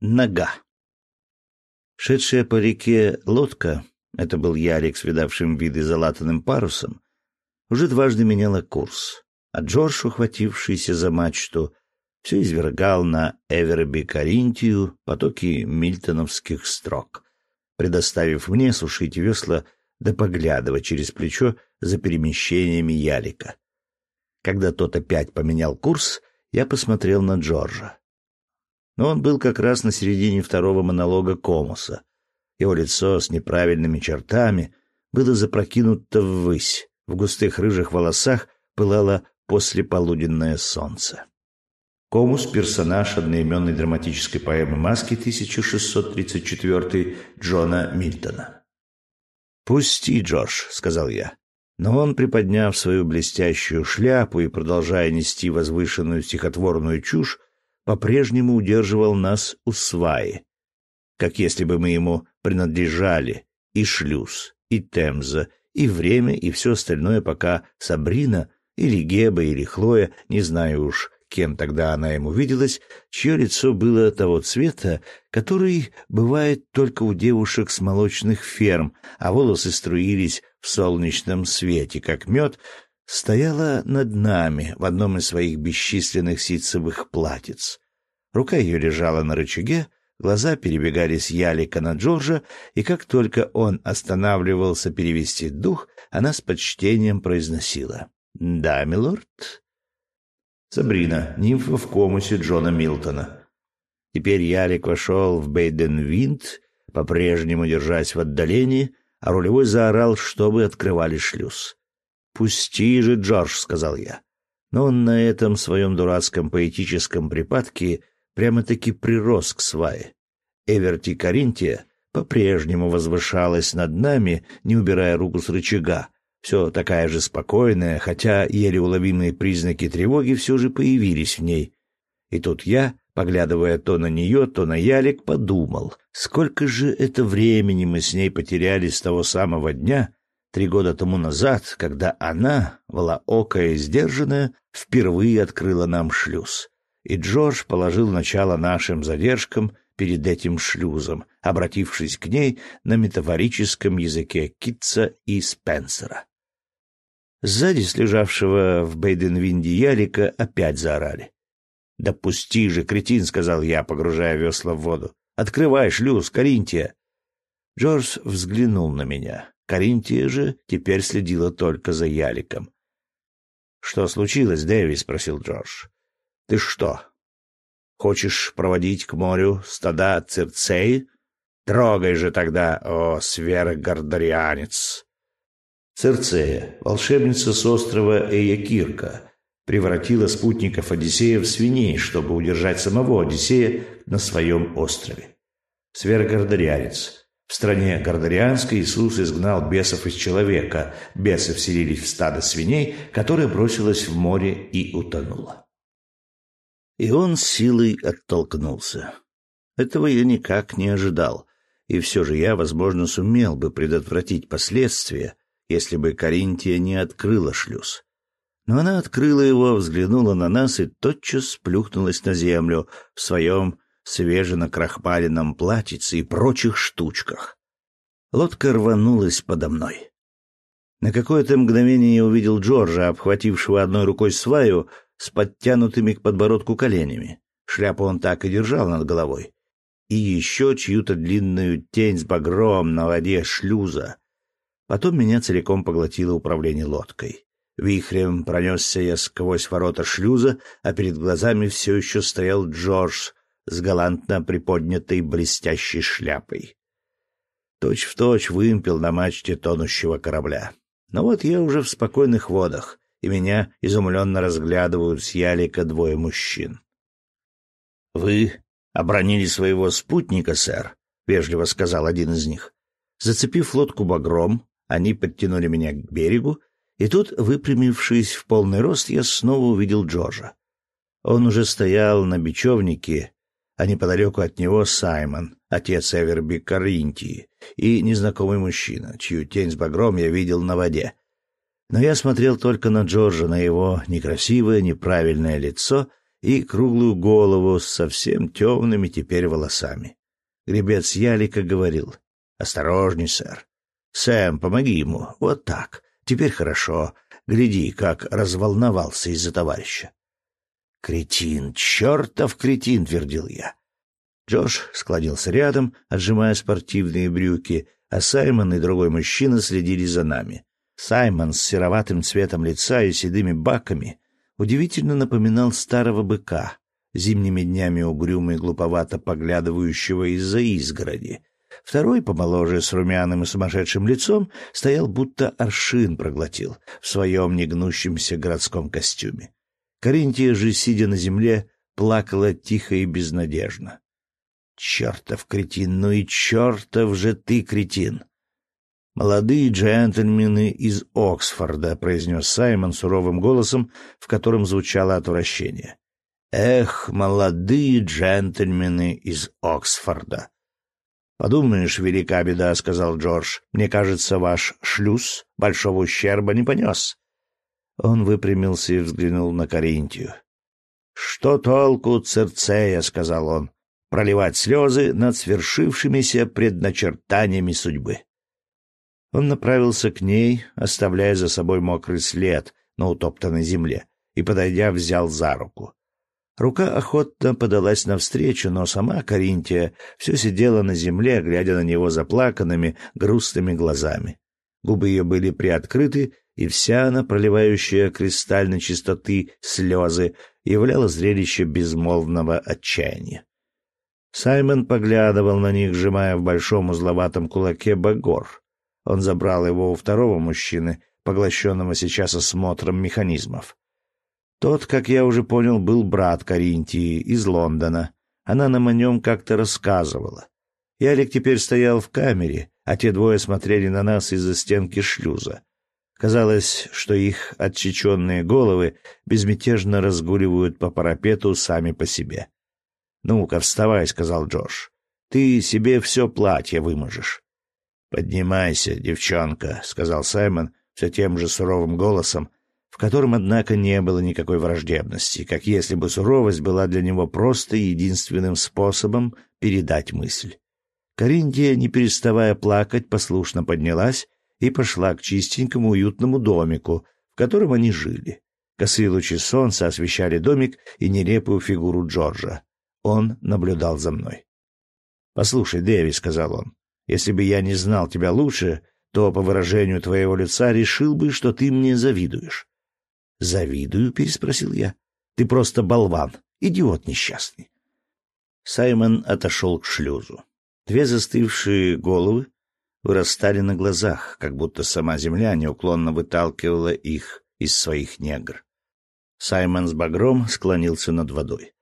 Нога. Шедшая по реке лодка, это был Ярик с видавшим виды залатанным парусом, уже дважды меняла курс, а Джордж, ухватившийся за мачту, все извергал на Эверби Каринтию потоки мильтоновских строк, предоставив мне сушить весла да поглядывать через плечо за перемещениями ялика. Когда тот опять поменял курс, я посмотрел на Джорджа. Но он был как раз на середине второго монолога Комуса. Его лицо с неправильными чертами было запрокинуто ввысь, в густых рыжих волосах пылало послеполуденное солнце. Комус — персонаж одноименной драматической поэмы «Маски» 1634 Джона Мильтона. «Пусти, Джордж», — сказал я. Но он, приподняв свою блестящую шляпу и продолжая нести возвышенную стихотворную чушь, по-прежнему удерживал нас у сваи, как если бы мы ему принадлежали и шлюз, и Темза, и время, и все остальное, пока Сабрина или Геба, или Хлоя, не знаю уж, кем тогда она ему виделась, чье лицо было того цвета, который бывает только у девушек с молочных ферм, а волосы струились в солнечном свете, как мед, стояла над нами в одном из своих бесчисленных ситцевых платьиц. Рука ее лежала на рычаге, глаза перебегали с Ялика на Джорджа, и как только он останавливался перевести дух, она с почтением произносила «Да, милорд?» Сабрина, нимфа в комусе Джона Милтона. Теперь Ялик вошел в Бейден-Винд, по-прежнему держась в отдалении, а рулевой заорал, чтобы открывали шлюз. «Пусти же, Джордж», — сказал я. Но он на этом своем дурацком поэтическом припадке прямо-таки прирос к свае. Эверти Каринтия по-прежнему возвышалась над нами, не убирая руку с рычага, все такая же спокойная, хотя еле уловимые признаки тревоги все же появились в ней. И тут я, поглядывая то на нее, то на Ялик, подумал, сколько же это времени мы с ней потеряли с того самого дня, три года тому назад, когда она, волоокая и сдержанная, впервые открыла нам шлюз. И Джордж положил начало нашим задержкам перед этим шлюзом, обратившись к ней на метафорическом языке Китца и Спенсера. Сзади с лежавшего в Бейденвинде ялика опять заорали. «Да пусти же, кретин!» — сказал я, погружая весла в воду. «Открывай шлюз, Каринтия!» Джордж взглянул на меня. Каринтия же теперь следила только за яликом. «Что случилось, Дэви?» — спросил Джордж. «Ты что, хочешь проводить к морю стада цирцеи? Трогай же тогда, о, сверхгордарианец!» Церцея, волшебница с острова Эякирка, превратила спутников Одиссея в свиней, чтобы удержать самого Одиссея на своем острове. Сверхгордарианец. В стране Гордарианской Иисус изгнал бесов из человека. Бесы вселились в стадо свиней, которое бросилось в море и утонуло. И он силой оттолкнулся. Этого я никак не ожидал, и все же я, возможно, сумел бы предотвратить последствия, если бы Каринтия не открыла шлюз. Но она открыла его, взглянула на нас и тотчас плюхнулась на землю в своем свеженакрахмаленном платьице и прочих штучках. Лодка рванулась подо мной. На какое-то мгновение я увидел Джорджа, обхватившего одной рукой сваю с подтянутыми к подбородку коленями. Шляпу он так и держал над головой. И еще чью-то длинную тень с багром на воде шлюза, Потом меня целиком поглотило управление лодкой. Вихрем пронесся я сквозь ворота шлюза, а перед глазами все еще стоял Джордж с галантно приподнятой блестящей шляпой. Точь в точь вымпел на мачте тонущего корабля. Но вот я уже в спокойных водах, и меня изумленно разглядывают с ялика двое мужчин. — Вы обронили своего спутника, сэр, — вежливо сказал один из них. Зацепив лодку багром, они подтянули меня к берегу, и тут, выпрямившись в полный рост, я снова увидел Джорджа. Он уже стоял на бечевнике, а неподалеку от него Саймон, отец Эверби Каринтии, и незнакомый мужчина, чью тень с багром я видел на воде. Но я смотрел только на Джорджа, на его некрасивое, неправильное лицо и круглую голову с совсем темными теперь волосами. Гребец Ялика говорил, «Осторожней, сэр. Сэм, помоги ему. Вот так. Теперь хорошо. Гляди, как разволновался из-за товарища». «Кретин, чертов кретин!» — твердил я. Джош складился рядом, отжимая спортивные брюки, а Саймон и другой мужчина следили за нами. Саймон с сероватым цветом лица и седыми баками удивительно напоминал старого быка, зимними днями угрюмо и глуповато поглядывающего из-за изгороди. Второй, помоложе, с румяным и сумасшедшим лицом, стоял будто аршин проглотил в своем негнущемся городском костюме. Каринтия же, сидя на земле, плакала тихо и безнадежно. «Чертов кретин, ну и чертов же ты кретин!» «Молодые джентльмены из Оксфорда», — произнес Саймон суровым голосом, в котором звучало отвращение. «Эх, молодые джентльмены из Оксфорда!» «Подумаешь, велика беда», — сказал Джордж. «Мне кажется, ваш шлюз большого ущерба не понес». Он выпрямился и взглянул на Каринтию. «Что толку, Церцея?» — сказал он. «Проливать слезы над свершившимися предначертаниями судьбы». Он направился к ней, оставляя за собой мокрый след на утоптанной земле, и, подойдя, взял за руку. Рука охотно подалась навстречу, но сама Каринтия все сидела на земле, глядя на него заплаканными, грустными глазами. Губы ее были приоткрыты, и вся она, проливающая кристальной чистоты слезы, являла зрелище безмолвного отчаяния. Саймон поглядывал на них, сжимая в большом узловатом кулаке багор. Он забрал его у второго мужчины, поглощенного сейчас осмотром механизмов. Тот, как я уже понял, был брат Каринтии из Лондона. Она нам о нем как-то рассказывала. Ялик теперь стоял в камере, а те двое смотрели на нас из-за стенки шлюза. Казалось, что их отсеченные головы безмятежно разгуливают по парапету сами по себе. «Ну-ка, вставай», — сказал Джош. «Ты себе все платье выможешь». «Поднимайся, девчонка», — сказал Саймон все тем же суровым голосом, в котором, однако, не было никакой враждебности, как если бы суровость была для него просто единственным способом передать мысль. Кариндия, не переставая плакать, послушно поднялась и пошла к чистенькому уютному домику, в котором они жили. Косые лучи солнца освещали домик и нелепую фигуру Джорджа. Он наблюдал за мной. «Послушай, Дэви», — сказал он, если бы я не знал тебя лучше, то по выражению твоего лица решил бы, что ты мне завидуешь. Завидую, переспросил я. Ты просто болван, идиот несчастный. Саймон отошел к шлюзу. Две застывшие головы вырастали на глазах, как будто сама земля неуклонно выталкивала их из своих негр. Саймон с багром склонился над водой.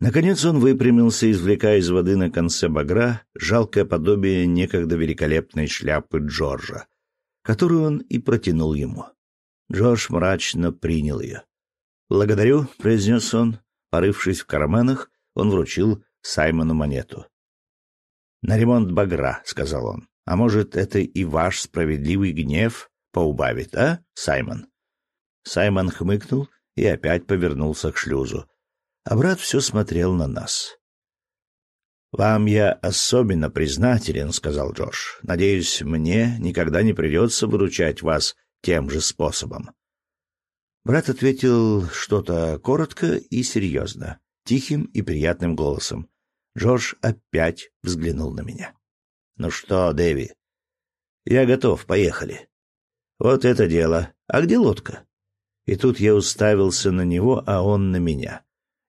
Наконец он выпрямился, извлекая из воды на конце багра жалкое подобие некогда великолепной шляпы Джорджа, которую он и протянул ему. Джордж мрачно принял ее. «Благодарю», — произнес он. Порывшись в карманах, он вручил Саймону монету. «На ремонт багра», — сказал он. «А может, это и ваш справедливый гнев поубавит, а, Саймон?» Саймон хмыкнул и опять повернулся к шлюзу а брат все смотрел на нас. «Вам я особенно признателен», — сказал Джош. «Надеюсь, мне никогда не придется выручать вас тем же способом». Брат ответил что-то коротко и серьезно, тихим и приятным голосом. Джош опять взглянул на меня. «Ну что, Дэви?» «Я готов, поехали». «Вот это дело. А где лодка?» И тут я уставился на него, а он на меня.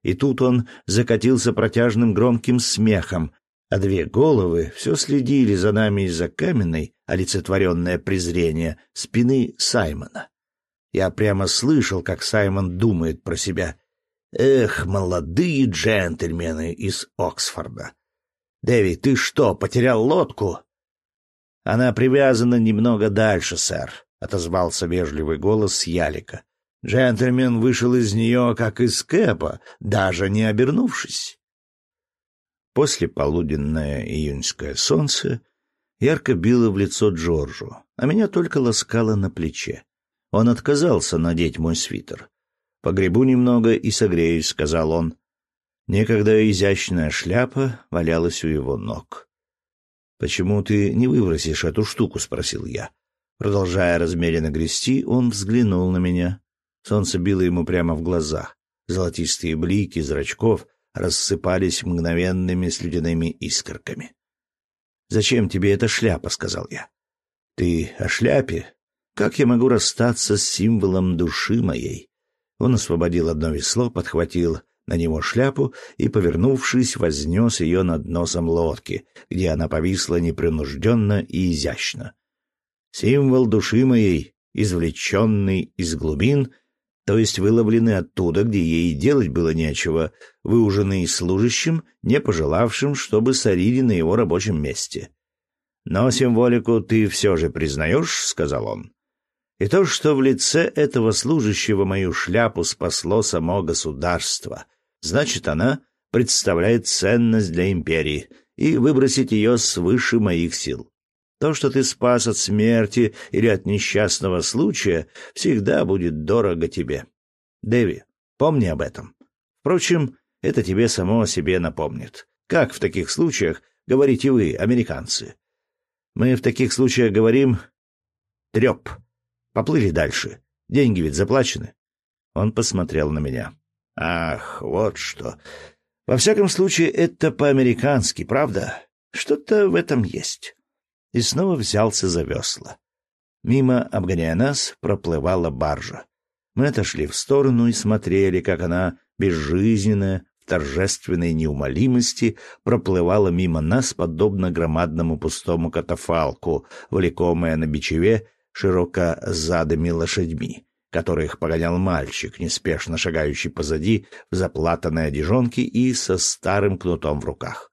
И тут он закатился протяжным громким смехом, а две головы все следили за нами из-за каменной, олицетворенное презрение, спины Саймона. Я прямо слышал, как Саймон думает про себя. «Эх, молодые джентльмены из Оксфорда! Дэви, ты что, потерял лодку?» «Она привязана немного дальше, сэр», — отозвался вежливый голос Ялика. Джентльмен вышел из нее, как из кэпа, даже не обернувшись. После полуденное июньское солнце ярко било в лицо Джорджу, а меня только ласкало на плече. Он отказался надеть мой свитер. Погребу немного и согреюсь, сказал он. Некогда изящная шляпа валялась у его ног. Почему ты не выбросишь эту штуку, спросил я. Продолжая размеренно грести, он взглянул на меня. Солнце било ему прямо в глаза. Золотистые блики зрачков рассыпались мгновенными слюдяными искорками. «Зачем тебе эта шляпа?» — сказал я. «Ты о шляпе? Как я могу расстаться с символом души моей?» Он освободил одно весло, подхватил на него шляпу и, повернувшись, вознес ее над носом лодки, где она повисла непринужденно и изящно. Символ души моей, извлеченный из глубин, то есть выловленный оттуда, где ей делать было нечего, выуженный служащим, не пожелавшим, чтобы сорили на его рабочем месте. «Но символику ты все же признаешь», — сказал он. «И то, что в лице этого служащего мою шляпу спасло само государство, значит, она представляет ценность для империи, и выбросить ее свыше моих сил. То, что ты спас от смерти или от несчастного случая, всегда будет дорого тебе. Дэви, помни об этом. Впрочем, это тебе само о себе напомнит. Как в таких случаях говорите вы, американцы? Мы в таких случаях говорим «треп». Поплыли дальше. Деньги ведь заплачены. Он посмотрел на меня. Ах, вот что. Во всяком случае, это по-американски, правда? Что-то в этом есть и снова взялся за весла. Мимо, обгоняя нас, проплывала баржа. Мы отошли в сторону и смотрели, как она, безжизненная, в торжественной неумолимости, проплывала мимо нас, подобно громадному пустому катафалку, влекомая на бичеве широко задыми лошадьми, которых погонял мальчик, неспешно шагающий позади в заплатанной одежонке и со старым кнутом в руках.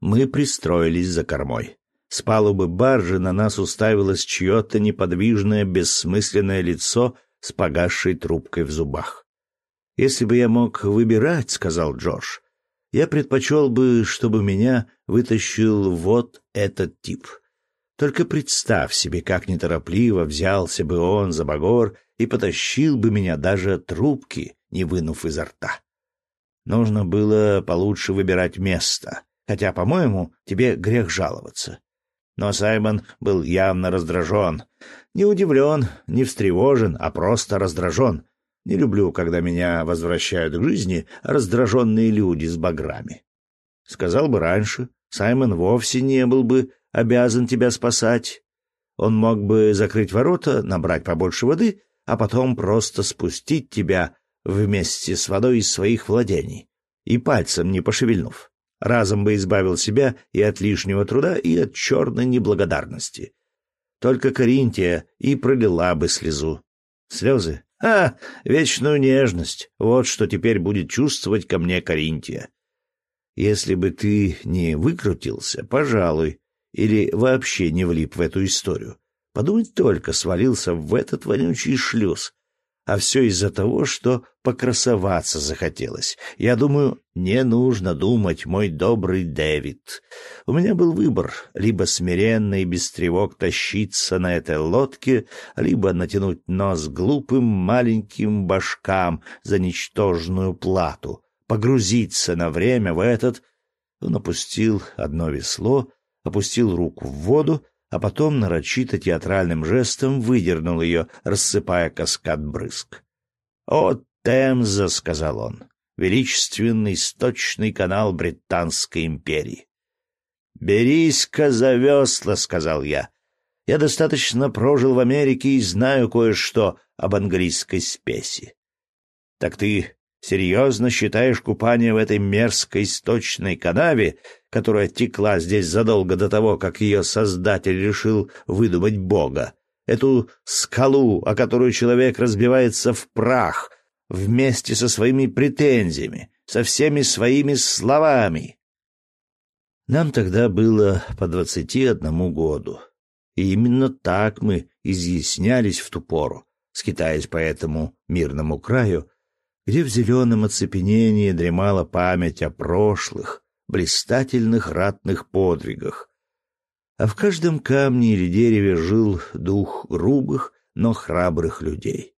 Мы пристроились за кормой. С палубы баржи на нас уставилось чье-то неподвижное, бессмысленное лицо с погасшей трубкой в зубах. «Если бы я мог выбирать, — сказал Джордж, — я предпочел бы, чтобы меня вытащил вот этот тип. Только представь себе, как неторопливо взялся бы он за багор и потащил бы меня даже трубки, не вынув изо рта. Нужно было получше выбирать место, хотя, по-моему, тебе грех жаловаться. Но Саймон был явно раздражен. Не удивлен, не встревожен, а просто раздражен. Не люблю, когда меня возвращают к жизни раздраженные люди с баграми. Сказал бы раньше, Саймон вовсе не был бы обязан тебя спасать. Он мог бы закрыть ворота, набрать побольше воды, а потом просто спустить тебя вместе с водой из своих владений, и пальцем не пошевельнув разом бы избавил себя и от лишнего труда, и от черной неблагодарности. Только Каринтия и пролила бы слезу. Слезы? А, вечную нежность. Вот что теперь будет чувствовать ко мне Каринтия. Если бы ты не выкрутился, пожалуй, или вообще не влип в эту историю. Подумать только, свалился в этот вонючий шлюз, а все из-за того, что покрасоваться захотелось. Я думаю, не нужно думать, мой добрый Дэвид. У меня был выбор — либо смиренно и без тревог тащиться на этой лодке, либо натянуть нос глупым маленьким башкам за ничтожную плату, погрузиться на время в этот... Он опустил одно весло, опустил руку в воду, а потом нарочито театральным жестом выдернул ее, рассыпая каскад брызг. «О, Темза!» — сказал он. «Величественный сточный канал Британской империи». «Берись-ка за весла!» — сказал я. «Я достаточно прожил в Америке и знаю кое-что об английской спеси». «Так ты серьезно считаешь купание в этой мерзкой сточной канаве которая текла здесь задолго до того, как ее создатель решил выдумать Бога, эту скалу, о которую человек разбивается в прах, вместе со своими претензиями, со всеми своими словами. Нам тогда было по двадцати одному году, и именно так мы изъяснялись в ту пору, скитаясь по этому мирному краю, где в зеленом оцепенении дремала память о прошлых, блистательных ратных подвигах. А в каждом камне или дереве жил дух грубых, но храбрых людей.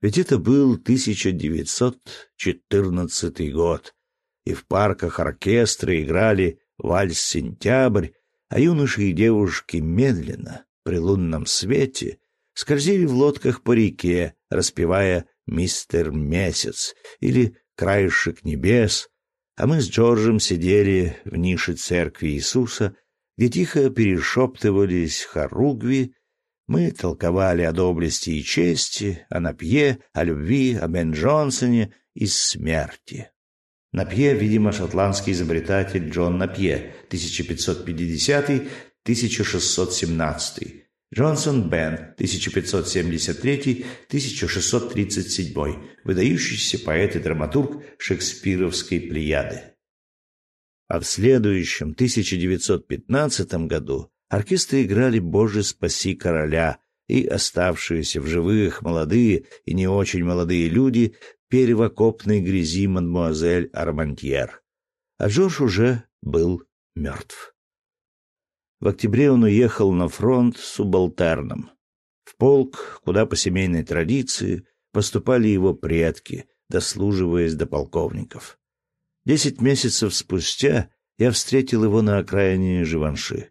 Ведь это был 1914 год, и в парках оркестры играли вальс-сентябрь, а юноши и девушки медленно, при лунном свете, скользили в лодках по реке, распевая «Мистер Месяц» или «Краешек небес», а мы с Джорджем сидели в нише церкви Иисуса, где тихо перешептывались хоругви, мы толковали о доблести и чести, о Напье, о любви, о Бен Джонсоне и смерти. Напье, видимо, шотландский изобретатель Джон Напье, 1550-1617. Джонсон Бен, 1573-1637, выдающийся поэт и драматург шекспировской плеяды. А в следующем, 1915 году, оркестры играли «Боже, спаси короля», и оставшиеся в живых молодые и не очень молодые люди пели в окопной грязи мадмуазель Армантьер. А Жорж уже был мертв. В октябре он уехал на фронт с субалтерном, в полк, куда по семейной традиции поступали его предки, дослуживаясь до полковников. Десять месяцев спустя я встретил его на окраине Живанши.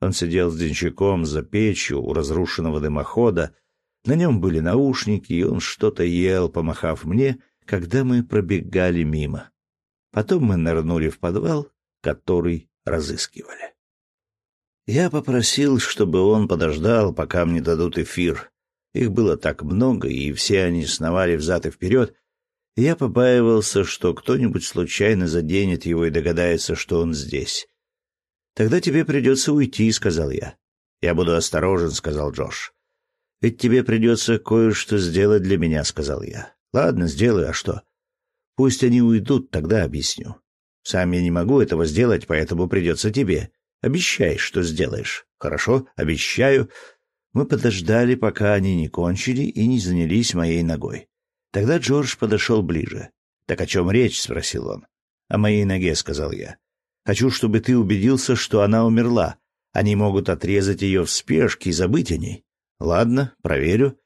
Он сидел с денщиком за печью у разрушенного дымохода, на нем были наушники, и он что-то ел, помахав мне, когда мы пробегали мимо. Потом мы нырнули в подвал, который разыскивали. Я попросил, чтобы он подождал, пока мне дадут эфир. Их было так много, и все они сновали взад и вперед. Я побаивался, что кто-нибудь случайно заденет его и догадается, что он здесь. «Тогда тебе придется уйти», — сказал я. «Я буду осторожен», — сказал Джош. «Ведь тебе придется кое-что сделать для меня», — сказал я. «Ладно, сделаю, а что?» «Пусть они уйдут, тогда объясню. Сам я не могу этого сделать, поэтому придется тебе. Обещай, что сделаешь. Хорошо, обещаю. Мы подождали, пока они не кончили и не занялись моей ногой. Тогда Джордж подошел ближе. «Так о чем речь?» — спросил он. «О моей ноге», — сказал я. «Хочу, чтобы ты убедился, что она умерла. Они могут отрезать ее в спешке и забыть о ней. Ладно, проверю.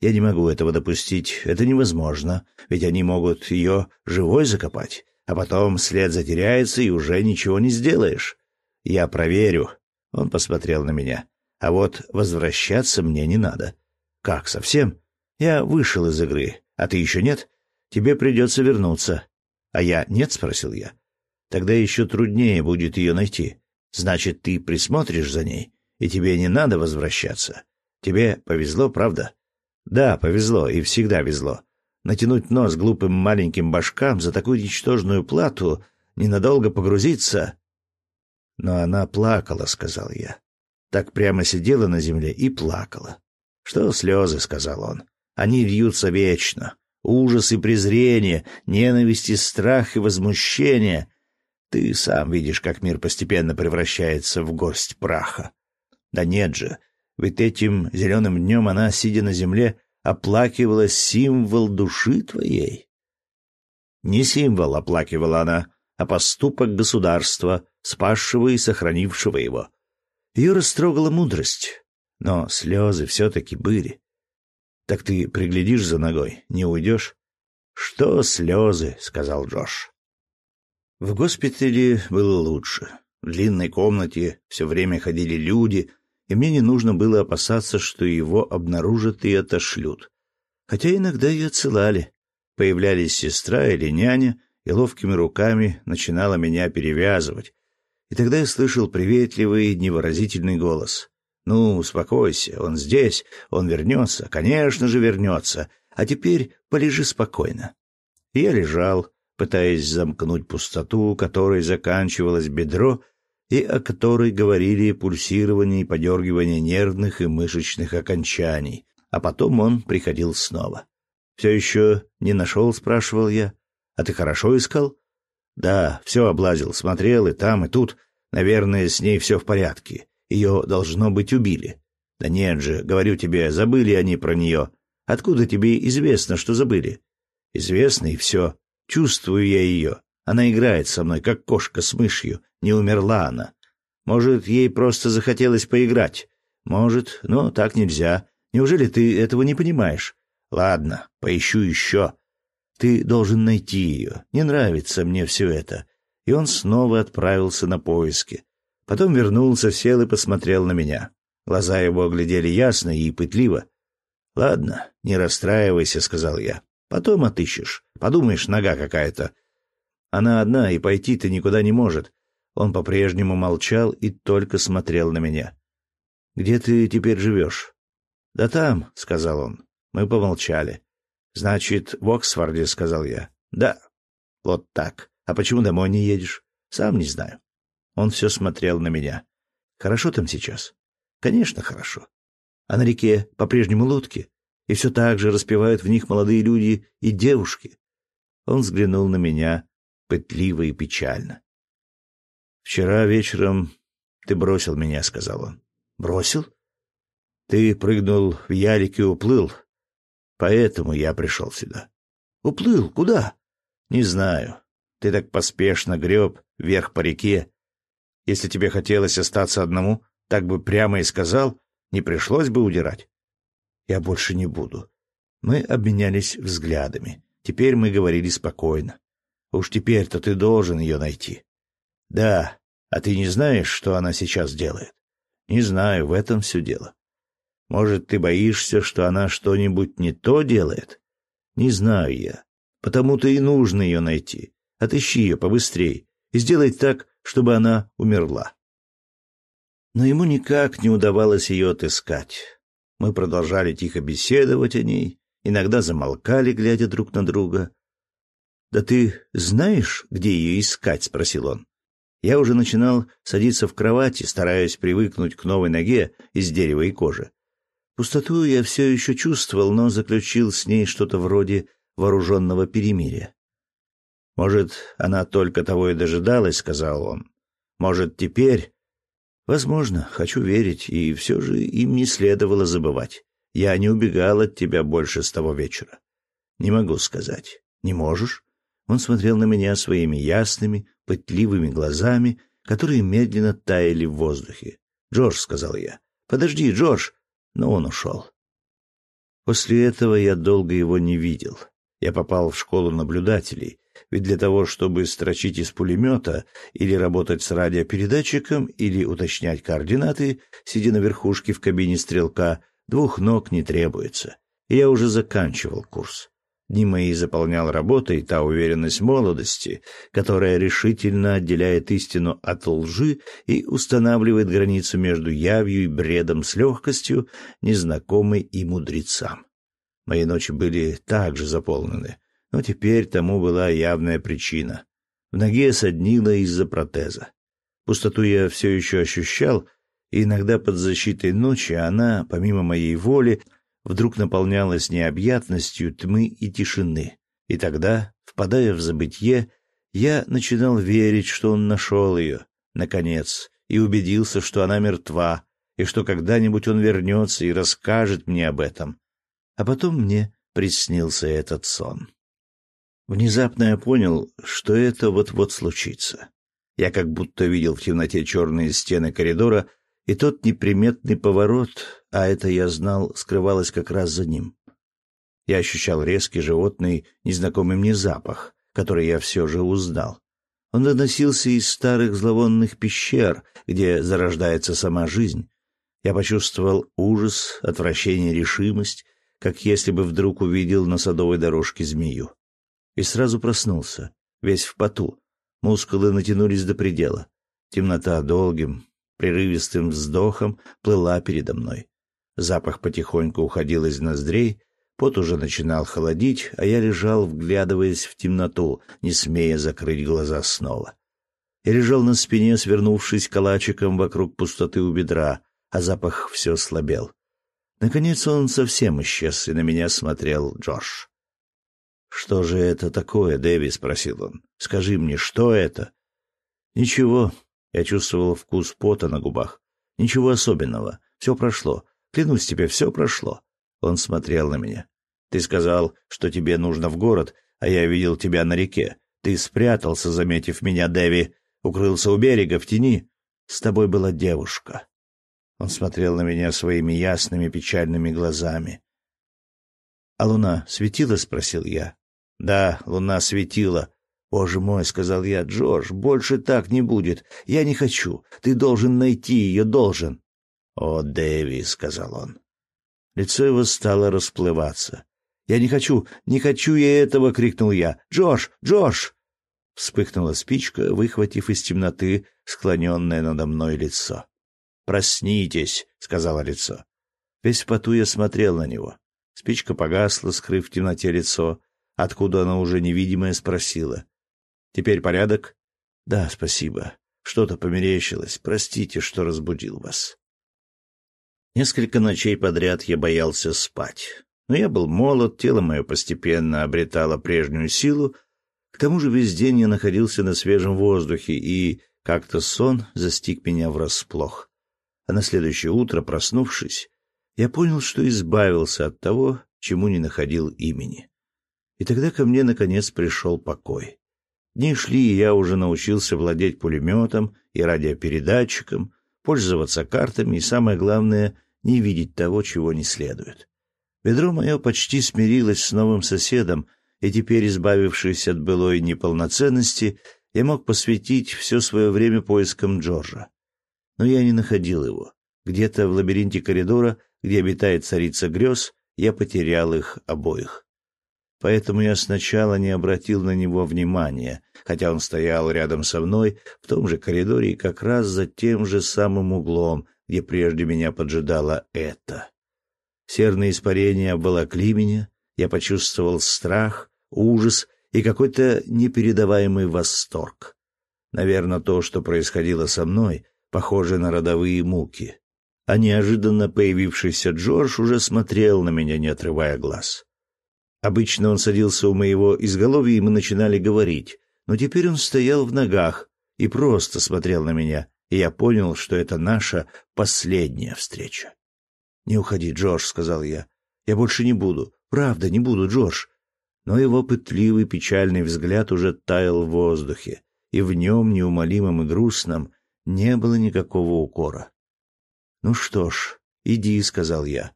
Я не могу этого допустить. Это невозможно, ведь они могут ее живой закопать, а потом след затеряется и уже ничего не сделаешь. Я проверю. Он посмотрел на меня. А вот возвращаться мне не надо. Как, совсем? Я вышел из игры. А ты еще нет? Тебе придется вернуться. А я нет, спросил я. Тогда еще труднее будет ее найти. Значит, ты присмотришь за ней, и тебе не надо возвращаться. Тебе повезло, правда? Да, повезло, и всегда везло. Натянуть нос глупым маленьким башкам за такую ничтожную плату, ненадолго погрузиться но она плакала, сказал я. Так прямо сидела на земле и плакала. Что слезы, сказал он. Они льются вечно. Ужас и презрение, ненависть и страх и возмущение. Ты сам видишь, как мир постепенно превращается в горсть праха. Да нет же, ведь этим зеленым днем она, сидя на земле, оплакивала символ души твоей. Не символ оплакивала она, а поступок государства, спасшего и сохранившего его. Ее растрогала мудрость, но слезы все-таки были. «Так ты приглядишь за ногой, не уйдешь?» «Что слезы?» — сказал Джош. В госпитале было лучше. В длинной комнате все время ходили люди, и мне не нужно было опасаться, что его обнаружат и отошлют. Хотя иногда и отсылали. Появлялись сестра или няня, и ловкими руками начинала меня перевязывать. И тогда я слышал приветливый, невыразительный голос. «Ну, успокойся, он здесь, он вернется, конечно же вернется, а теперь полежи спокойно». И я лежал, пытаясь замкнуть пустоту, которой заканчивалось бедро, и о которой говорили пульсирование и подергивание нервных и мышечных окончаний, а потом он приходил снова. «Все еще не нашел?» — спрашивал я. А ты хорошо искал? Да, все облазил, смотрел и там, и тут. Наверное, с ней все в порядке. Ее, должно быть, убили. Да нет же, говорю тебе, забыли они про нее. Откуда тебе известно, что забыли? Известно и все. Чувствую я ее. Она играет со мной, как кошка с мышью. Не умерла она. Может, ей просто захотелось поиграть. Может, но так нельзя. Неужели ты этого не понимаешь? Ладно, поищу еще. Ты должен найти ее. Не нравится мне все это. И он снова отправился на поиски. Потом вернулся, сел и посмотрел на меня. Глаза его глядели ясно и пытливо. «Ладно, не расстраивайся», — сказал я. «Потом отыщешь. Подумаешь, нога какая-то. Она одна, и пойти-то никуда не может». Он по-прежнему молчал и только смотрел на меня. «Где ты теперь живешь?» «Да там», — сказал он. Мы помолчали. «Значит, в Оксфорде», — сказал я. «Да». «Вот так. А почему домой не едешь?» «Сам не знаю». Он все смотрел на меня. «Хорошо там сейчас?» «Конечно, хорошо. А на реке по-прежнему лодки, и все так же распевают в них молодые люди и девушки». Он взглянул на меня пытливо и печально. «Вчера вечером ты бросил меня», — сказал он. «Бросил?» «Ты прыгнул в ялик и уплыл. Поэтому я пришел сюда». «Уплыл? Куда?» «Не знаю. Ты так поспешно греб вверх по реке, если тебе хотелось остаться одному, так бы прямо и сказал, не пришлось бы удирать. Я больше не буду. Мы обменялись взглядами. Теперь мы говорили спокойно. Уж теперь-то ты должен ее найти. Да, а ты не знаешь, что она сейчас делает? Не знаю, в этом все дело. Может, ты боишься, что она что-нибудь не то делает? Не знаю я. Потому-то и нужно ее найти. Отыщи ее побыстрей и сделай так, чтобы она умерла. Но ему никак не удавалось ее отыскать. Мы продолжали тихо беседовать о ней, иногда замолкали, глядя друг на друга. «Да ты знаешь, где ее искать?» — спросил он. Я уже начинал садиться в кровати, стараясь привыкнуть к новой ноге из дерева и кожи. Пустоту я все еще чувствовал, но заключил с ней что-то вроде вооруженного перемирия. «Может, она только того и дожидалась», — сказал он. «Может, теперь...» «Возможно, хочу верить, и все же им не следовало забывать. Я не убегал от тебя больше с того вечера». «Не могу сказать». «Не можешь?» Он смотрел на меня своими ясными, пытливыми глазами, которые медленно таяли в воздухе. «Джордж», — сказал я. «Подожди, Джордж!» Но он ушел. После этого я долго его не видел. Я попал в школу наблюдателей, ведь для того, чтобы строчить из пулемета или работать с радиопередатчиком или уточнять координаты, сидя на верхушке в кабине стрелка, двух ног не требуется. Я уже заканчивал курс. Дни мои заполнял работой та уверенность молодости, которая решительно отделяет истину от лжи и устанавливает границу между явью и бредом с легкостью, незнакомой и мудрецам. Мои ночи были также заполнены, но теперь тому была явная причина. В ноге соднило из-за протеза. Пустоту я все еще ощущал, и иногда под защитой ночи она, помимо моей воли, вдруг наполнялась необъятностью тьмы и тишины. И тогда, впадая в забытье, я начинал верить, что он нашел ее, наконец, и убедился, что она мертва, и что когда-нибудь он вернется и расскажет мне об этом. А потом мне приснился этот сон. Внезапно я понял, что это вот-вот случится. Я как будто видел в темноте черные стены коридора и тот неприметный поворот, а это я знал, скрывалось как раз за ним. Я ощущал резкий животный, незнакомый мне запах, который я все же узнал. Он доносился из старых зловонных пещер, где зарождается сама жизнь. Я почувствовал ужас, отвращение, решимость, как если бы вдруг увидел на садовой дорожке змею и сразу проснулся, весь в поту. Мускулы натянулись до предела. Темнота долгим, прерывистым вздохом плыла передо мной. Запах потихоньку уходил из ноздрей, пот уже начинал холодить, а я лежал, вглядываясь в темноту, не смея закрыть глаза снова. Я лежал на спине, свернувшись калачиком вокруг пустоты у бедра, а запах все слабел. Наконец он совсем исчез, и на меня смотрел Джош. «Что же это такое, Дэви?» — спросил он. «Скажи мне, что это?» «Ничего». Я чувствовал вкус пота на губах. «Ничего особенного. Все прошло. Клянусь тебе, все прошло». Он смотрел на меня. «Ты сказал, что тебе нужно в город, а я видел тебя на реке. Ты спрятался, заметив меня, Дэви. Укрылся у берега, в тени. С тобой была девушка». Он смотрел на меня своими ясными печальными глазами. «А луна светила?» — спросил я. «Да, луна светила». «Боже мой», — сказал я, — «Джордж, больше так не будет. Я не хочу. Ты должен найти ее, должен». «О, Дэви», — сказал он. Лицо его стало расплываться. «Я не хочу, не хочу я этого!» — крикнул я. «Джордж! Джордж!» Вспыхнула спичка, выхватив из темноты склоненное надо мной лицо. «Проснитесь!» — сказала лицо. Весь в поту я смотрел на него. Спичка погасла, скрыв в темноте лицо. Откуда она уже невидимая спросила. «Теперь порядок?» «Да, спасибо. Что-то померещилось. Простите, что разбудил вас». Несколько ночей подряд я боялся спать. Но я был молод, тело мое постепенно обретало прежнюю силу. К тому же весь день я находился на свежем воздухе, и как-то сон застиг меня врасплох. А на следующее утро, проснувшись, я понял, что избавился от того, чему не находил имени. И тогда ко мне, наконец, пришел покой. Дни шли, и я уже научился владеть пулеметом и радиопередатчиком, пользоваться картами и, самое главное, не видеть того, чего не следует. Ведро мое почти смирилось с новым соседом, и теперь, избавившись от былой неполноценности, я мог посвятить все свое время поискам Джорджа. Но я не находил его. Где-то в лабиринте коридора, где обитает царица грез, я потерял их обоих. Поэтому я сначала не обратил на него внимания, хотя он стоял рядом со мной в том же коридоре и как раз за тем же самым углом, где прежде меня поджидало это. Серные испарения обволокли меня, я почувствовал страх, ужас и какой-то непередаваемый восторг. Наверное, то, что происходило со мной, похоже на родовые муки. А неожиданно появившийся Джордж уже смотрел на меня, не отрывая глаз. Обычно он садился у моего изголовья, и мы начинали говорить, но теперь он стоял в ногах и просто смотрел на меня, и я понял, что это наша последняя встреча. «Не уходи, Джордж», — сказал я. «Я больше не буду. Правда, не буду, Джордж». Но его пытливый печальный взгляд уже таял в воздухе, и в нем, неумолимом и грустном, не было никакого укора. «Ну что ж, иди», — сказал я.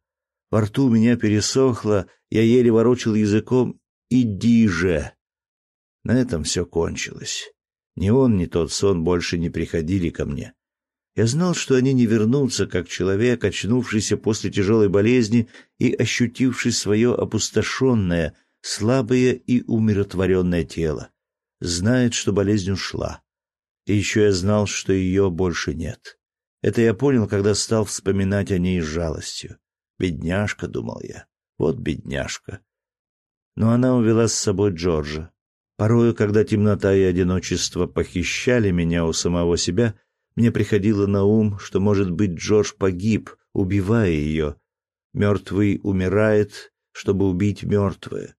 Во рту у меня пересохло, я еле ворочил языком. «Иди же!» На этом все кончилось. Ни он, ни тот сон больше не приходили ко мне. Я знал, что они не вернутся, как человек, очнувшийся после тяжелой болезни и ощутивший свое опустошенное, слабое и умиротворенное тело. Знает, что болезнь ушла. И еще я знал, что ее больше нет. Это я понял, когда стал вспоминать о ней с жалостью. «Бедняжка», — думал я, — «вот бедняжка». Но она увела с собой Джорджа. Порою, когда темнота и одиночество похищали меня у самого себя, мне приходило на ум, что, может быть, Джордж погиб, убивая ее. Мертвый умирает, чтобы убить мертвое.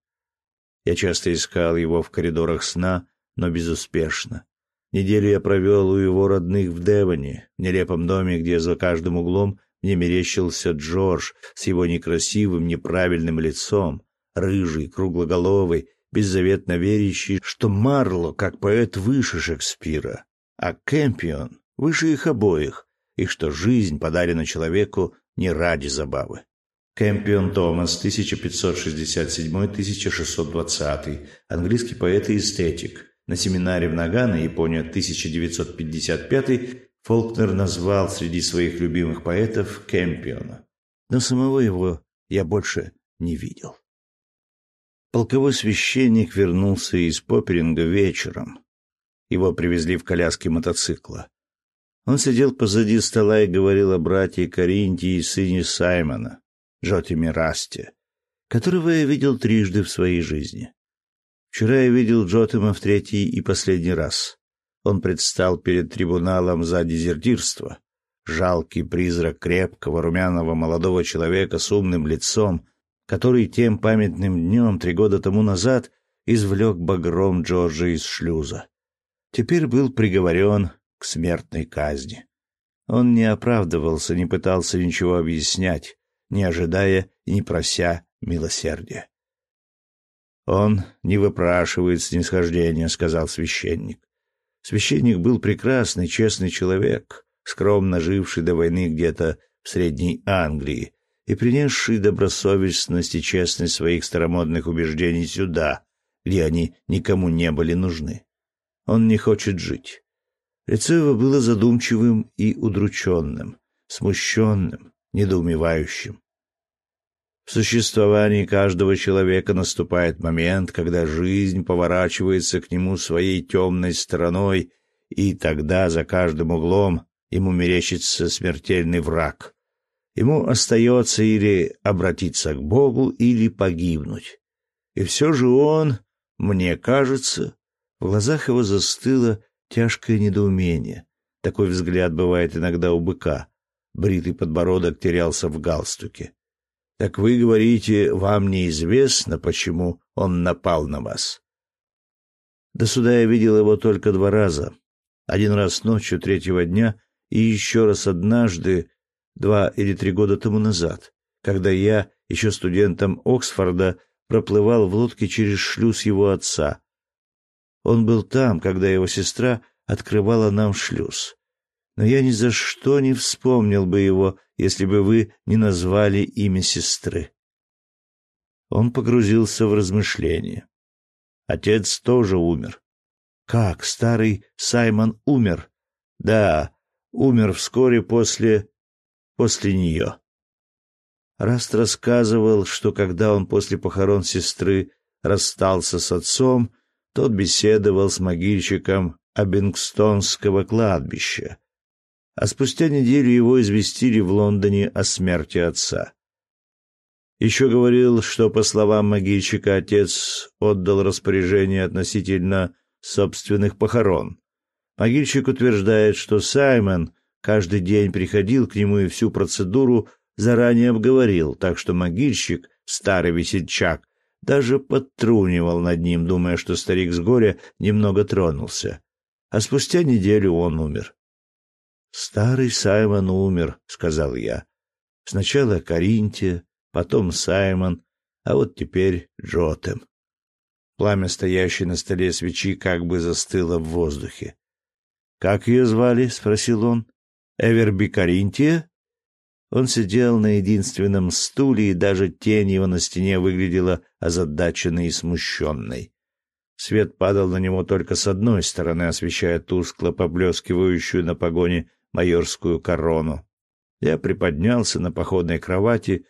Я часто искал его в коридорах сна, но безуспешно. Неделю я провел у его родных в Девоне, в нелепом доме, где за каждым углом мне мерещился Джордж с его некрасивым, неправильным лицом, рыжий, круглоголовый, беззаветно верящий, что Марло, как поэт, выше Шекспира, а Кэмпион выше их обоих, и что жизнь подарена человеку не ради забавы. Кэмпион Томас, 1567-1620, английский поэт и эстетик. На семинаре в Нагано, Япония, 1955, Фолкнер назвал среди своих любимых поэтов Кэмпиона. Но самого его я больше не видел. Полковой священник вернулся из Поперинга вечером. Его привезли в коляске мотоцикла. Он сидел позади стола и говорил о братье Каринтии и сыне Саймона, Джотиме Расте, которого я видел трижды в своей жизни. Вчера я видел Джотима в третий и последний раз. Он предстал перед трибуналом за дезертирство. Жалкий призрак крепкого, румяного молодого человека с умным лицом, который тем памятным днем три года тому назад извлек багром Джорджа из шлюза. Теперь был приговорен к смертной казни. Он не оправдывался, не пытался ничего объяснять, не ожидая и не прося милосердия. «Он не выпрашивает снисхождения», — сказал священник. Священник был прекрасный, честный человек, скромно живший до войны где-то в Средней Англии, и принесший добросовестность и честность своих старомодных убеждений сюда, где они никому не были нужны. Он не хочет жить. Лицо его было задумчивым и удрученным, смущенным, недоумевающим. В существовании каждого человека наступает момент, когда жизнь поворачивается к нему своей темной стороной, и тогда за каждым углом ему мерещится смертельный враг. Ему остается или обратиться к Богу, или погибнуть. И все же он, мне кажется, в глазах его застыло тяжкое недоумение. Такой взгляд бывает иногда у быка. Бритый подбородок терялся в галстуке. Так вы говорите, вам неизвестно, почему он напал на вас? До суда я видел его только два раза. Один раз ночью третьего дня и еще раз однажды, два или три года тому назад, когда я, еще студентом Оксфорда, проплывал в лодке через шлюз его отца, он был там, когда его сестра открывала нам шлюз. Но я ни за что не вспомнил бы его, если бы вы не назвали имя сестры. Он погрузился в размышления. Отец тоже умер. Как старый Саймон умер? Да, умер вскоре после после нее. Раст рассказывал, что когда он после похорон сестры расстался с отцом, тот беседовал с могильщиком Абингстонского кладбища, а спустя неделю его известили в Лондоне о смерти отца. Еще говорил, что, по словам могильщика, отец отдал распоряжение относительно собственных похорон. Могильщик утверждает, что Саймон каждый день приходил к нему и всю процедуру заранее обговорил, так что могильщик, старый весельчак, даже подтрунивал над ним, думая, что старик с горя немного тронулся. А спустя неделю он умер. «Старый Саймон умер», — сказал я. «Сначала Каринтия, потом Саймон, а вот теперь Джотем». Пламя, стоящее на столе свечи, как бы застыло в воздухе. «Как ее звали?» — спросил он. «Эверби Каринтия?» Он сидел на единственном стуле, и даже тень его на стене выглядела озадаченной и смущенной. Свет падал на него только с одной стороны, освещая тускло поблескивающую на погоне майорскую корону. Я приподнялся на походной кровати,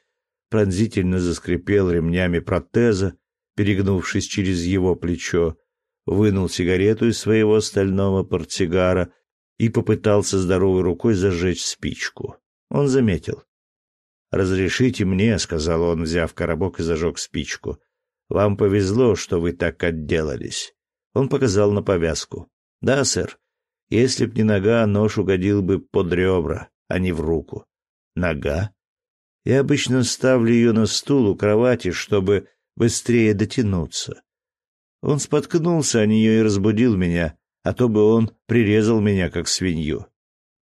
пронзительно заскрипел ремнями протеза, перегнувшись через его плечо, вынул сигарету из своего стального портсигара и попытался здоровой рукой зажечь спичку. Он заметил. «Разрешите мне», — сказал он, взяв коробок и зажег спичку. «Вам повезло, что вы так отделались». Он показал на повязку. «Да, сэр. Если б не нога, нож угодил бы под ребра, а не в руку». «Нога?» «Я обычно ставлю ее на стул у кровати, чтобы быстрее дотянуться». Он споткнулся о нее и разбудил меня, а то бы он прирезал меня, как свинью.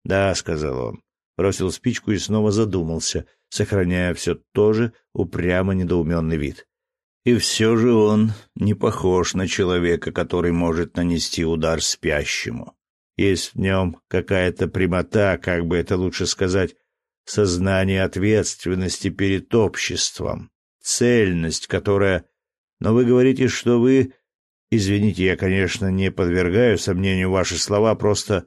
«Да», — сказал он, бросил спичку и снова задумался, сохраняя все то же упрямо недоуменный вид. И все же он не похож на человека, который может нанести удар спящему. Есть в нем какая-то прямота, как бы это лучше сказать, сознание ответственности перед обществом, цельность, которая... Но вы говорите, что вы... Извините, я, конечно, не подвергаю сомнению ваши слова, просто...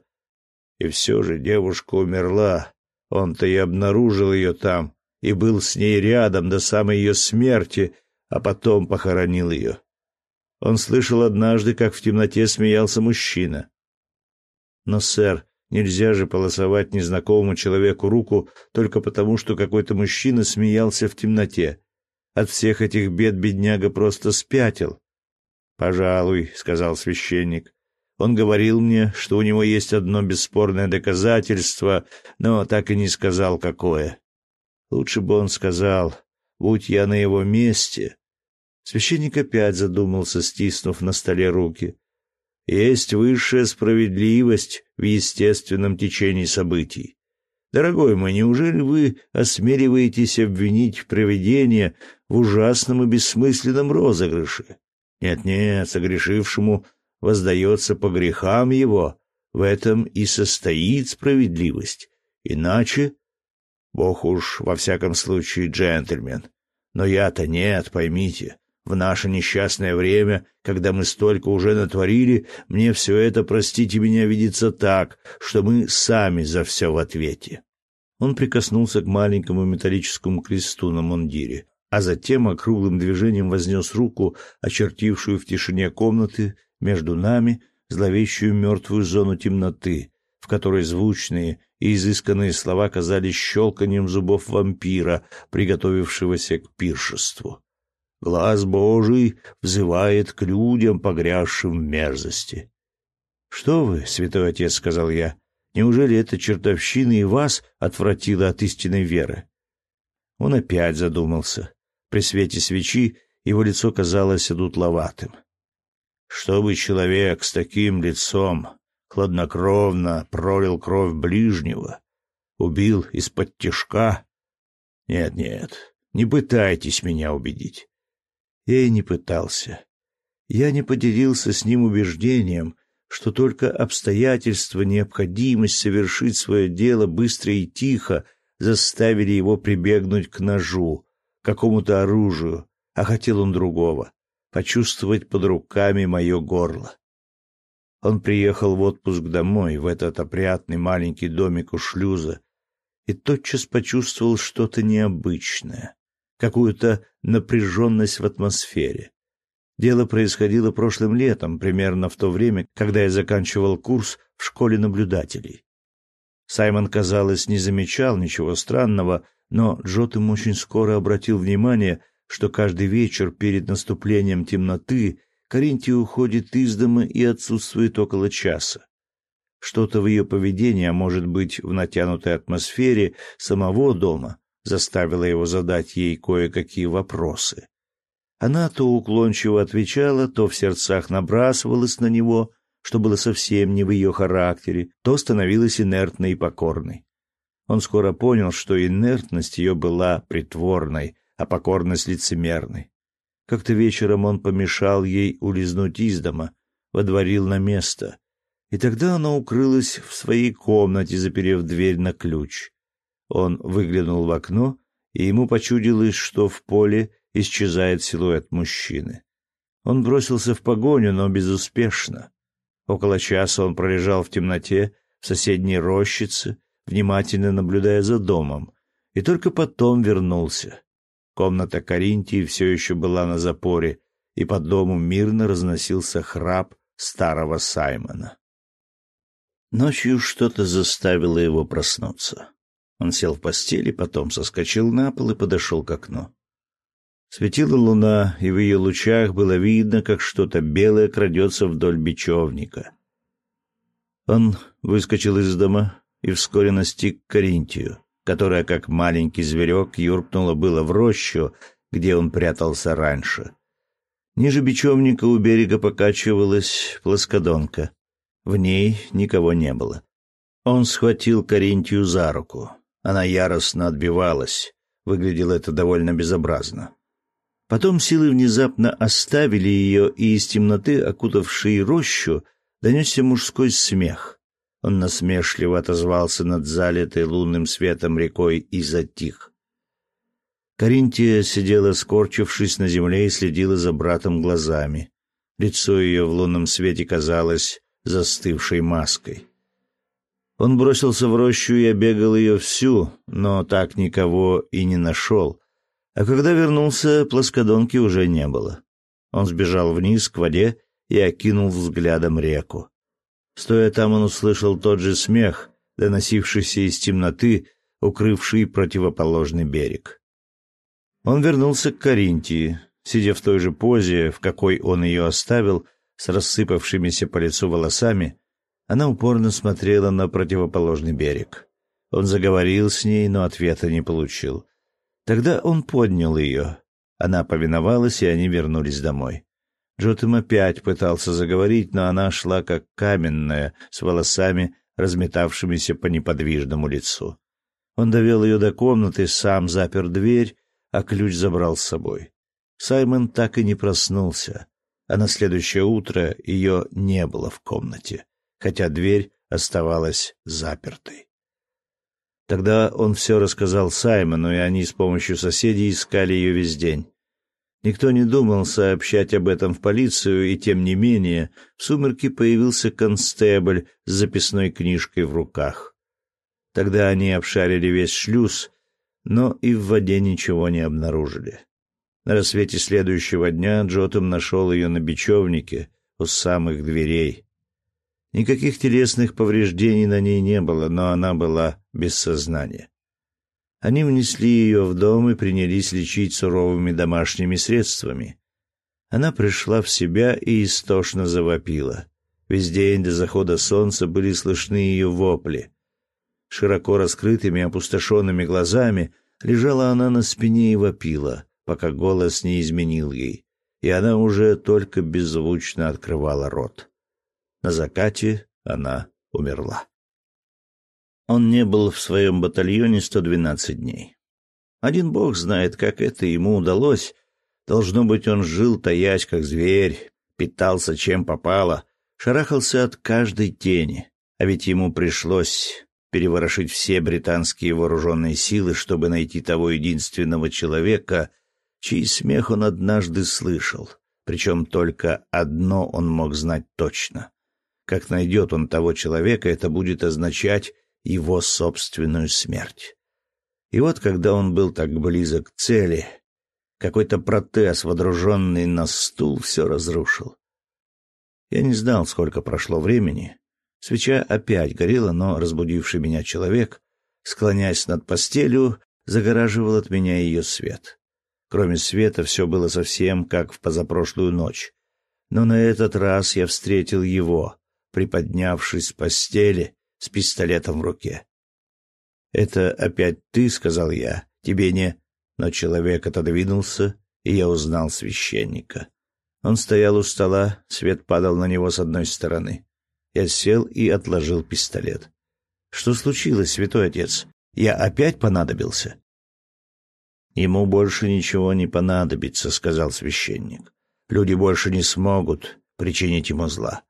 И все же девушка умерла, он-то и обнаружил ее там, и был с ней рядом до самой ее смерти, а потом похоронил ее. Он слышал однажды, как в темноте смеялся мужчина. Но, сэр, нельзя же полосовать незнакомому человеку руку только потому, что какой-то мужчина смеялся в темноте. От всех этих бед бедняга просто спятил. «Пожалуй», — сказал священник, он говорил мне, что у него есть одно бесспорное доказательство, но так и не сказал, какое. Лучше бы он сказал, будь я на его месте. Священник опять задумался, стиснув на столе руки. Есть высшая справедливость в естественном течении событий. Дорогой мой, неужели вы осмеливаетесь обвинить провидение в ужасном и бессмысленном розыгрыше? Нет-нет, согрешившему воздается по грехам его, в этом и состоит справедливость. Иначе... Бог уж во всяком случае джентльмен. Но я-то нет, поймите. В наше несчастное время, когда мы столько уже натворили, мне все это, простите меня, видится так, что мы сами за все в ответе. Он прикоснулся к маленькому металлическому кресту на мундире, а затем округлым движением вознес руку, очертившую в тишине комнаты между нами зловещую мертвую зону темноты, в которой звучные и изысканные слова казались щелканием зубов вампира, приготовившегося к пиршеству. Глаз Божий взывает к людям, погрязшим в мерзости. — Что вы, святой отец, — сказал я, — неужели эта чертовщина и вас отвратила от истинной веры? Он опять задумался. При свете свечи его лицо казалось одутловатым. Чтобы человек с таким лицом хладнокровно пролил кровь ближнего, убил из-под тишка? Нет-нет, не пытайтесь меня убедить. Я и не пытался. Я не поделился с ним убеждением, что только обстоятельства, необходимость совершить свое дело быстро и тихо заставили его прибегнуть к ножу, какому-то оружию, а хотел он другого — почувствовать под руками мое горло. Он приехал в отпуск домой, в этот опрятный маленький домик у шлюза, и тотчас почувствовал что-то необычное какую-то напряженность в атмосфере. Дело происходило прошлым летом, примерно в то время, когда я заканчивал курс в школе наблюдателей. Саймон, казалось, не замечал ничего странного, но Джотем очень скоро обратил внимание, что каждый вечер перед наступлением темноты Каринтия уходит из дома и отсутствует около часа. Что-то в ее поведении, а может быть, в натянутой атмосфере самого дома, заставила его задать ей кое-какие вопросы. Она то уклончиво отвечала, то в сердцах набрасывалась на него, что было совсем не в ее характере, то становилась инертной и покорной. Он скоро понял, что инертность ее была притворной, а покорность лицемерной. Как-то вечером он помешал ей улизнуть из дома, водворил на место, и тогда она укрылась в своей комнате, заперев дверь на ключ. Он выглянул в окно, и ему почудилось, что в поле исчезает силуэт мужчины. Он бросился в погоню, но безуспешно. Около часа он пролежал в темноте в соседней рощице, внимательно наблюдая за домом, и только потом вернулся. Комната Каринтии все еще была на запоре, и под домом мирно разносился храп старого Саймона. Ночью что-то заставило его проснуться. Он сел в постели, потом соскочил на пол и подошел к окну. Светила луна, и в ее лучах было видно, как что-то белое крадется вдоль бечевника. Он выскочил из дома и вскоре настиг Каринтию, которая, как маленький зверек, юркнула было в рощу, где он прятался раньше. Ниже бечевника у берега покачивалась плоскодонка. В ней никого не было. Он схватил Каринтию за руку. Она яростно отбивалась. Выглядело это довольно безобразно. Потом силы внезапно оставили ее, и из темноты, окутавшей рощу, донесся мужской смех. Он насмешливо отозвался над залитой лунным светом рекой и затих. Каринтия сидела, скорчившись на земле, и следила за братом глазами. Лицо ее в лунном свете казалось застывшей маской. Он бросился в рощу и обегал ее всю, но так никого и не нашел. А когда вернулся, плоскодонки уже не было. Он сбежал вниз к воде и окинул взглядом реку. Стоя там, он услышал тот же смех, доносившийся из темноты, укрывший противоположный берег. Он вернулся к Каринтии, сидя в той же позе, в какой он ее оставил, с рассыпавшимися по лицу волосами, она упорно смотрела на противоположный берег. Он заговорил с ней, но ответа не получил. Тогда он поднял ее. Она повиновалась, и они вернулись домой. Джотем опять пытался заговорить, но она шла как каменная, с волосами, разметавшимися по неподвижному лицу. Он довел ее до комнаты, сам запер дверь, а ключ забрал с собой. Саймон так и не проснулся, а на следующее утро ее не было в комнате хотя дверь оставалась запертой. Тогда он все рассказал Саймону, и они с помощью соседей искали ее весь день. Никто не думал сообщать об этом в полицию, и тем не менее в сумерки появился констебль с записной книжкой в руках. Тогда они обшарили весь шлюз, но и в воде ничего не обнаружили. На рассвете следующего дня Джотом нашел ее на бечевнике у самых дверей. Никаких телесных повреждений на ней не было, но она была без сознания. Они внесли ее в дом и принялись лечить суровыми домашними средствами. Она пришла в себя и истошно завопила. Весь день до захода солнца были слышны ее вопли. Широко раскрытыми опустошенными глазами лежала она на спине и вопила, пока голос не изменил ей, и она уже только беззвучно открывала рот. На закате она умерла. Он не был в своем батальоне 112 дней. Один бог знает, как это ему удалось. Должно быть, он жил, таясь, как зверь, питался чем попало, шарахался от каждой тени. А ведь ему пришлось переворошить все британские вооруженные силы, чтобы найти того единственного человека, чей смех он однажды слышал. Причем только одно он мог знать точно. Как найдет он того человека, это будет означать его собственную смерть. И вот когда он был так близок к цели, какой-то протез, водруженный на стул, все разрушил. Я не знал, сколько прошло времени. Свеча опять горела, но разбудивший меня человек, склоняясь над постелью, загораживал от меня ее свет. Кроме света все было совсем как в позапрошлую ночь. Но на этот раз я встретил его, приподнявшись с постели с пистолетом в руке. «Это опять ты?» — сказал я. «Тебе не...» Но человек отодвинулся, и я узнал священника. Он стоял у стола, свет падал на него с одной стороны. Я сел и отложил пистолет. «Что случилось, святой отец? Я опять понадобился?» «Ему больше ничего не понадобится», — сказал священник. «Люди больше не смогут причинить ему зла.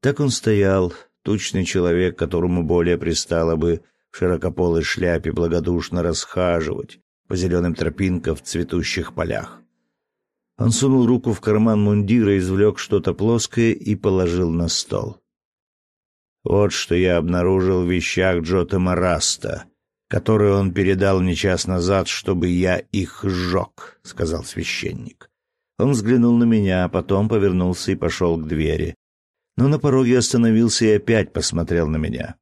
Так он стоял, тучный человек, которому более пристало бы в широкополой шляпе благодушно расхаживать по зеленым тропинкам в цветущих полях. Он сунул руку в карман мундира, извлек что-то плоское и положил на стол. Вот что я обнаружил в вещах Джота Мараста, которые он передал мне час назад, чтобы я их сжег, — сказал священник. Он взглянул на меня, а потом повернулся и пошел к двери, но на пороге остановился и опять посмотрел на меня.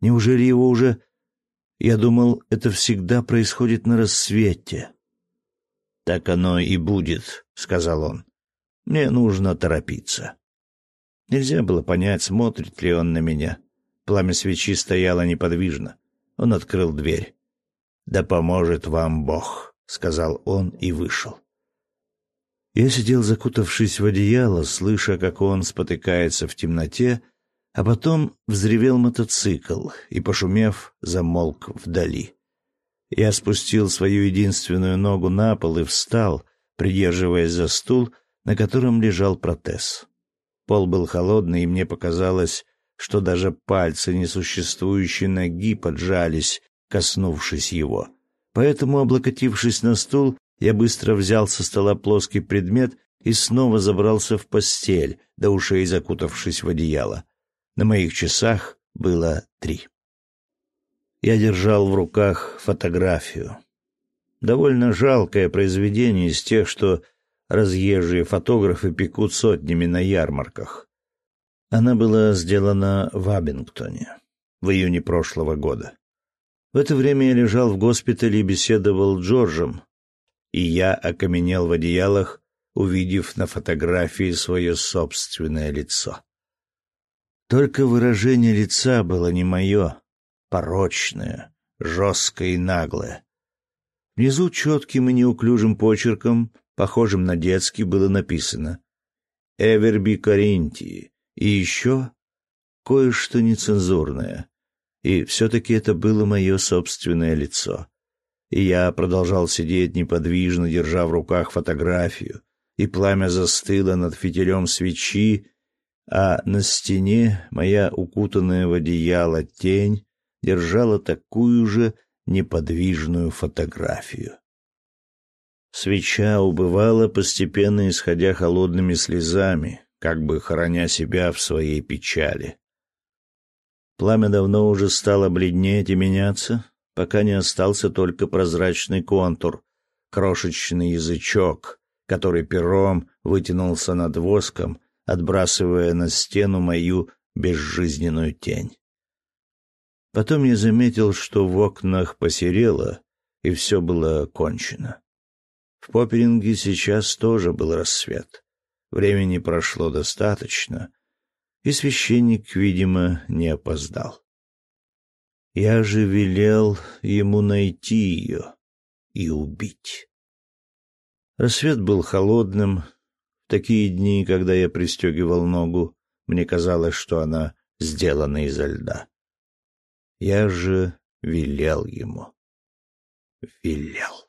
Неужели его уже... Я думал, это всегда происходит на рассвете. «Так оно и будет», — сказал он. «Мне нужно торопиться». Нельзя было понять, смотрит ли он на меня. Пламя свечи стояло неподвижно. Он открыл дверь. «Да поможет вам Бог», — сказал он и вышел. Я сидел, закутавшись в одеяло, слыша, как он спотыкается в темноте, а потом взревел мотоцикл и, пошумев, замолк вдали. Я спустил свою единственную ногу на пол и встал, придерживаясь за стул, на котором лежал протез. Пол был холодный, и мне показалось, что даже пальцы несуществующей ноги поджались, коснувшись его. Поэтому, облокотившись на стул, я быстро взял со стола плоский предмет и снова забрался в постель, до ушей закутавшись в одеяло. На моих часах было три. Я держал в руках фотографию. Довольно жалкое произведение из тех, что разъезжие фотографы пекут сотнями на ярмарках. Она была сделана в Абингтоне в июне прошлого года. В это время я лежал в госпитале и беседовал с Джорджем, и я окаменел в одеялах, увидев на фотографии свое собственное лицо. Только выражение лица было не мое, порочное, жесткое и наглое. Внизу четким и неуклюжим почерком, похожим на детский, было написано «Эверби Каринтии» и еще кое-что нецензурное. И все-таки это было мое собственное лицо и я продолжал сидеть неподвижно, держа в руках фотографию, и пламя застыло над фитилем свечи, а на стене моя укутанная в одеяло тень держала такую же неподвижную фотографию. Свеча убывала, постепенно исходя холодными слезами, как бы хороня себя в своей печали. Пламя давно уже стало бледнеть и меняться, пока не остался только прозрачный контур, крошечный язычок, который пером вытянулся над воском, отбрасывая на стену мою безжизненную тень. Потом я заметил, что в окнах посерело, и все было кончено. В Поперинге сейчас тоже был рассвет. Времени прошло достаточно, и священник, видимо, не опоздал. Я же велел ему найти ее и убить. Рассвет был холодным. В такие дни, когда я пристегивал ногу, мне казалось, что она сделана изо льда. Я же велел ему. Велел.